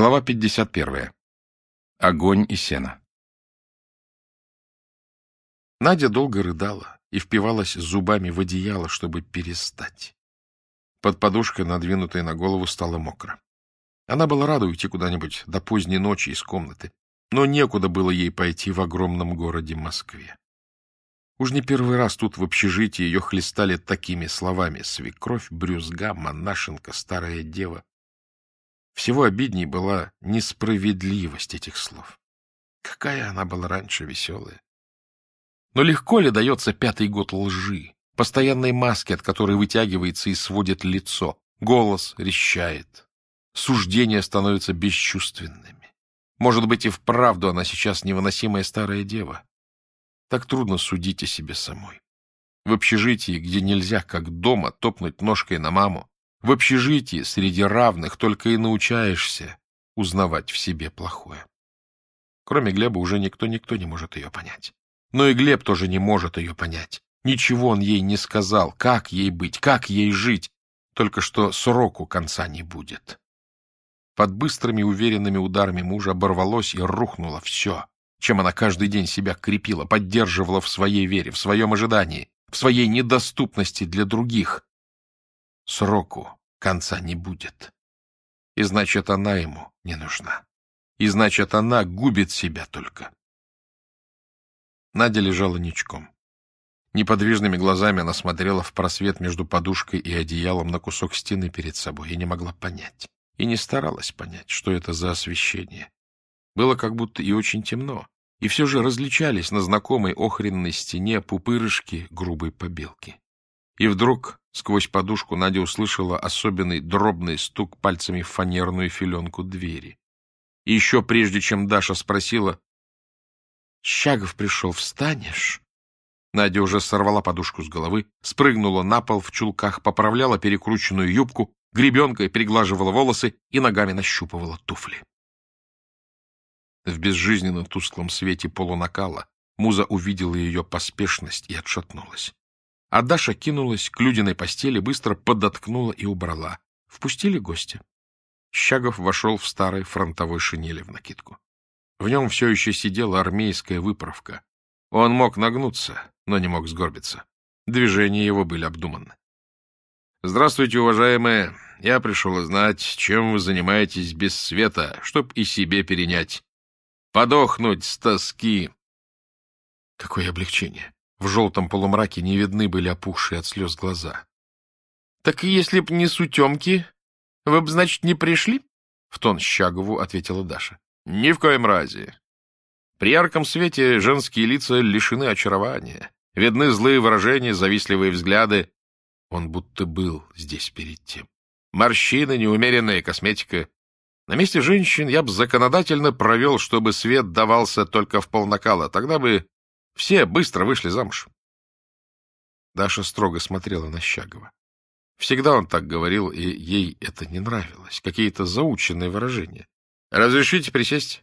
Глава 51. Огонь и сено. Надя долго рыдала и впивалась зубами в одеяло, чтобы перестать. Под подушкой, надвинутой на голову, стало мокро. Она была рада уйти куда-нибудь до поздней ночи из комнаты, но некуда было ей пойти в огромном городе Москве. Уж не первый раз тут в общежитии ее хлестали такими словами «свекровь», «брюзга», «монашенка», «старая дева». Всего обидней была несправедливость этих слов. Какая она была раньше веселая. Но легко ли дается пятый год лжи, постоянной маски, от которой вытягивается и сводит лицо, голос рещает, суждения становятся бесчувственными. Может быть, и вправду она сейчас невыносимая старая дева. Так трудно судить о себе самой. В общежитии, где нельзя, как дома, топнуть ножкой на маму, в общежитии среди равных только и научаешься узнавать в себе плохое. Кроме Глеба уже никто-никто не может ее понять. Но и Глеб тоже не может ее понять. Ничего он ей не сказал, как ей быть, как ей жить, только что сроку конца не будет. Под быстрыми уверенными ударами мужа оборвалось и рухнуло все, чем она каждый день себя крепила, поддерживала в своей вере, в своем ожидании, в своей недоступности для других, сроку конца не будет. И значит, она ему не нужна. И значит, она губит себя только. Надя лежала ничком. Неподвижными глазами она смотрела в просвет между подушкой и одеялом на кусок стены перед собой и не могла понять. И не старалась понять, что это за освещение. Было как будто и очень темно, и все же различались на знакомой охренной стене пупырышки грубой побелки. И вдруг сквозь подушку Надя услышала особенный дробный стук пальцами в фанерную филенку двери. И еще прежде, чем Даша спросила, «Щагов пришел, встанешь?» Надя уже сорвала подушку с головы, спрыгнула на пол в чулках, поправляла перекрученную юбку, гребенкой приглаживала волосы и ногами нащупывала туфли. В безжизненно тусклом свете полунакала Муза увидела ее поспешность и отшатнулась. А Даша кинулась к Людиной постели, быстро подоткнула и убрала. Впустили гостя. Щагов вошел в старой фронтовой шинели в накидку. В нем все еще сидела армейская выправка. Он мог нагнуться, но не мог сгорбиться. Движения его были обдуманны. — Здравствуйте, уважаемые. Я пришел узнать, чем вы занимаетесь без света, чтоб и себе перенять. Подохнуть с тоски. Какое облегчение! В желтом полумраке не видны были опухшие от слез глаза. — Так если б не сутемки, вы б, значит, не пришли? — в тон Щагову ответила Даша. — Ни в коем разе. При ярком свете женские лица лишены очарования. Видны злые выражения, завистливые взгляды. Он будто был здесь перед тем. Морщины, неумеренная косметика. На месте женщин я бы законодательно провел, чтобы свет давался только в полнакала. Тогда бы все быстро вышли замуж. Даша строго смотрела на Щагова. Всегда он так говорил, и ей это не нравилось. Какие-то заученные выражения. «Разрешите присесть?»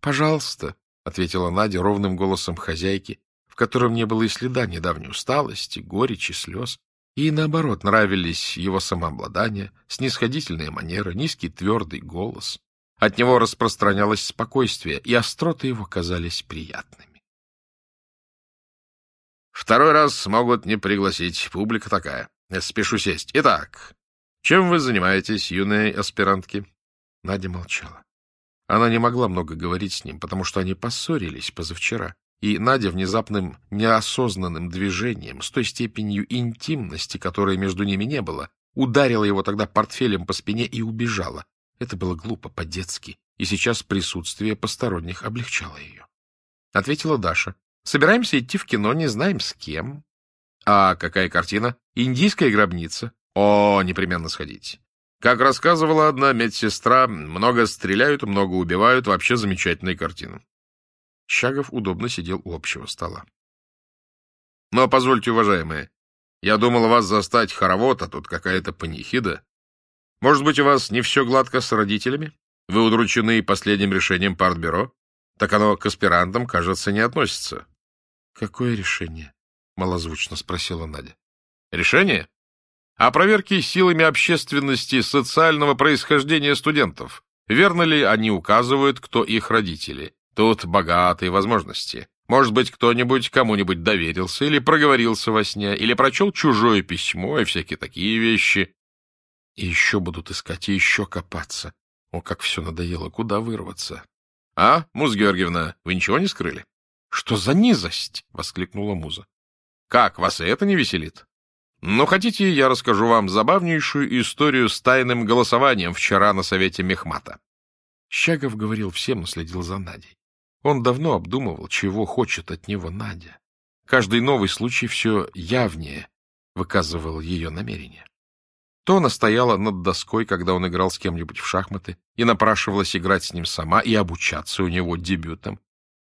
«Пожалуйста», — ответила Надя ровным голосом хозяйки, в котором не было и следа недавней усталости, горечи, слез. Ей, наоборот, нравились его самообладание, снисходительная манера, низкий твердый голос. От него распространялось спокойствие, и остроты его казались приятными. Второй раз могут не пригласить. Публика такая. Спешу сесть. Итак, чем вы занимаетесь, юные аспирантки? Надя молчала. Она не могла много говорить с ним, потому что они поссорились позавчера. И Надя внезапным неосознанным движением, с той степенью интимности, которой между ними не было, ударила его тогда портфелем по спине и убежала. Это было глупо, по-детски, и сейчас присутствие посторонних облегчало ее. Ответила Даша, Собираемся идти в кино, не знаем с кем. А какая картина? Индийская гробница. О, непременно сходите. Как рассказывала одна медсестра, много стреляют, много убивают, вообще замечательная картина. Щагов удобно сидел у общего стола. Но позвольте, уважаемые, я думал вас застать хоровод, а тут какая-то панихида. Может быть, у вас не все гладко с родителями? Вы удручены последним решением партбюро? Так оно к аспирантам, кажется, не относится. Какое решение? малозвучно спросила Надя. Решение? О проверке силами общественности социального происхождения студентов. Верно ли они указывают, кто их родители? Тут богатые возможности. Может быть, кто-нибудь кому-нибудь доверился или проговорился во сне, или прочел чужое письмо и всякие такие вещи. И еще будут искать, и еще копаться. О, как все надоело, куда вырваться? — А, Муза Георгиевна, вы ничего не скрыли? — Что за низость? — воскликнула Муза. — Как, вас и это не веселит? Ну, хотите, я расскажу вам забавнейшую историю с тайным голосованием вчера на совете Мехмата. Щагов говорил всем, но следил за Надей. Он давно обдумывал, чего хочет от него Надя. Каждый новый случай все явнее выказывал ее намерение. То она стояла над доской, когда он играл с кем-нибудь в шахматы, и напрашивалась играть с ним сама и обучаться у него дебютом.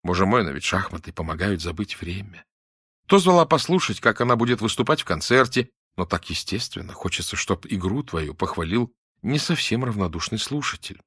Боже мой, но ведь шахматы помогают забыть время. То звала послушать, как она будет выступать в концерте, но так естественно, хочется, чтоб игру твою похвалил не совсем равнодушный слушатель.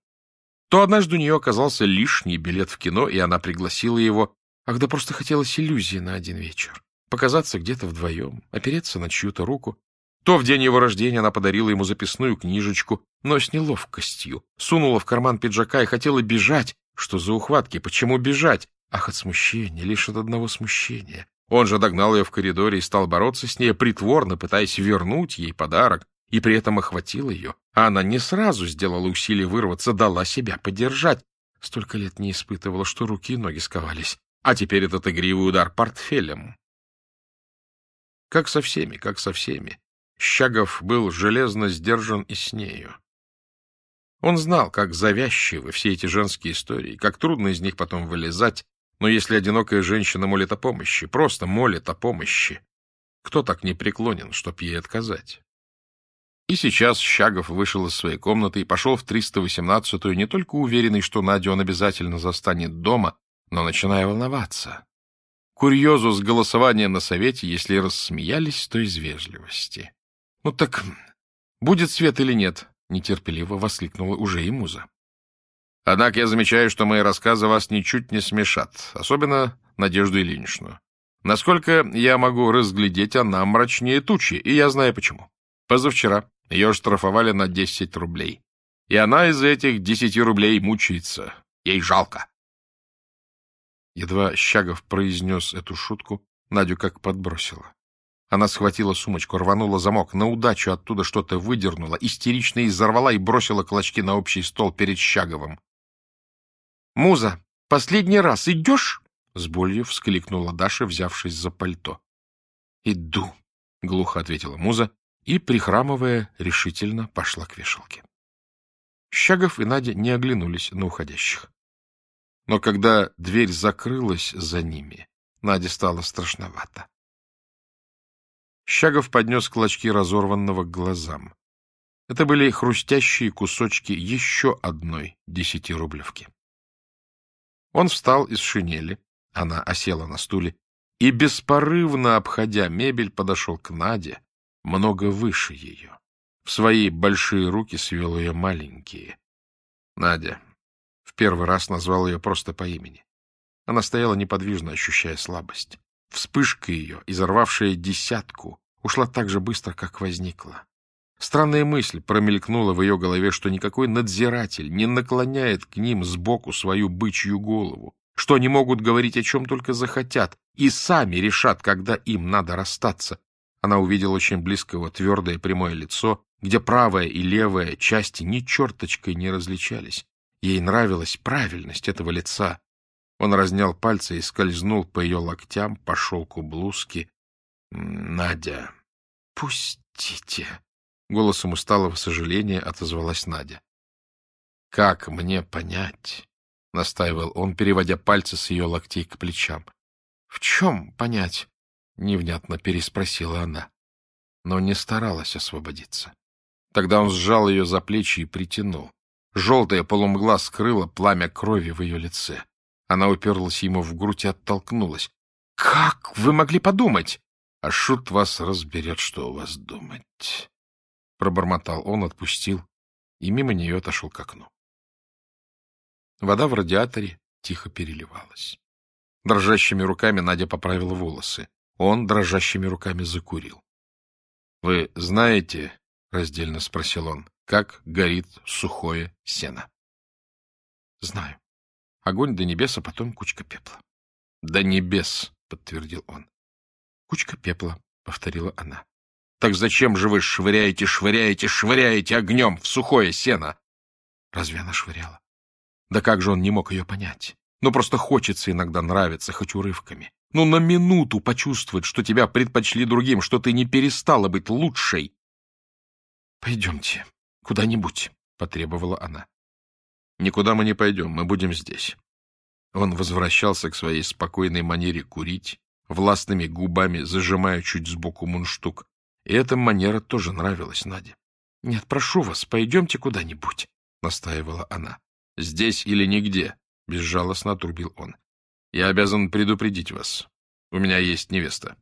То однажды у нее оказался лишний билет в кино, и она пригласила его, ах да просто хотелось иллюзии на один вечер, показаться где-то вдвоем, опереться на чью-то руку. То в день его рождения она подарила ему записную книжечку, но с неловкостью, сунула в карман пиджака и хотела бежать. Что за ухватки? Почему бежать? Ах, от смущения, лишь от одного смущения. Он же догнал ее в коридоре и стал бороться с ней, притворно пытаясь вернуть ей подарок, и при этом охватил ее. А она не сразу сделала усилие вырваться, дала себя подержать. Столько лет не испытывала, что руки и ноги сковались. А теперь этот игривый удар портфелем. Как со всеми, как со всеми. Щагов был железно сдержан и с нею. Он знал, как завязчивы все эти женские истории, как трудно из них потом вылезать, но если одинокая женщина молит о помощи, просто молит о помощи, кто так не преклонен, чтоб ей отказать? И сейчас Щагов вышел из своей комнаты и пошел в 318-ю, не только уверенный, что Надю он обязательно застанет дома, но начиная волноваться. Курьезу с голосованием на совете, если рассмеялись, то из вежливости. — Ну так будет свет или нет? — нетерпеливо воскликнула уже и муза. Однако я замечаю, что мои рассказы вас ничуть не смешат, особенно Надежду Ильиничну. Насколько я могу разглядеть, она мрачнее тучи, и я знаю почему. Позавчера ее штрафовали на 10 рублей. И она из этих 10 рублей мучается. Ей жалко. Едва Щагов произнес эту шутку, Надю как подбросила. Она схватила сумочку, рванула замок, на удачу оттуда что-то выдернула, истерично изорвала и бросила клочки на общий стол перед Щаговым. — Муза, последний раз идешь? — с болью вскликнула Даша, взявшись за пальто. — Иду, — глухо ответила Муза и, прихрамывая, решительно пошла к вешалке. Щагов и Надя не оглянулись на уходящих. Но когда дверь закрылась за ними, Наде стало страшновато. Щагов поднес клочки разорванного к глазам. Это были хрустящие кусочки еще одной десятирублевки. Он встал из шинели, она осела на стуле, и, беспорывно обходя мебель, подошел к Наде, много выше ее. В свои большие руки свел ее маленькие. Надя. В первый раз назвал ее просто по имени. Она стояла неподвижно, ощущая слабость. Вспышка ее, изорвавшая десятку, ушла так же быстро, как возникла. Странная мысль промелькнула в ее голове, что никакой надзиратель не наклоняет к ним сбоку свою бычью голову, что они могут говорить о чем только захотят и сами решат, когда им надо расстаться. Она увидела очень близкого твердое прямое лицо, где правая и левая части ни черточкой не различались. Ей нравилась правильность этого лица. Он разнял пальцы и скользнул по ее локтям, по шелку блузки. — Надя, пустите! Голосом усталого сожаления отозвалась Надя. — Как мне понять? — настаивал он, переводя пальцы с ее локтей к плечам. — В чем понять? — невнятно переспросила она, но не старалась освободиться. Тогда он сжал ее за плечи и притянул. Желтая полумгла скрыла пламя крови в ее лице. Она уперлась ему в грудь и оттолкнулась. — Как вы могли подумать? — А шут вас разберет, что у вас думать. Пробормотал он, отпустил, и мимо нее отошел к окну. Вода в радиаторе тихо переливалась. Дрожащими руками Надя поправила волосы. Он дрожащими руками закурил. — Вы знаете, — раздельно спросил он, — как горит сухое сено? — Знаю. Огонь до небес, а потом кучка пепла. — До небес, — подтвердил он. — Кучка пепла, — повторила она. — Так зачем же вы швыряете, швыряете, швыряете огнем в сухое сено? Разве она швыряла? Да как же он не мог ее понять? Ну, просто хочется иногда нравиться, хоть урывками. Ну, на минуту почувствовать, что тебя предпочли другим, что ты не перестала быть лучшей. — Пойдемте куда-нибудь, — потребовала она. — Никуда мы не пойдем, мы будем здесь. Он возвращался к своей спокойной манере курить, властными губами зажимая чуть сбоку мундштук. И эта манера тоже нравилась Наде. — Нет, прошу вас, пойдемте куда-нибудь, — настаивала она. — Здесь или нигде, — безжалостно отрубил он. — Я обязан предупредить вас. У меня есть невеста.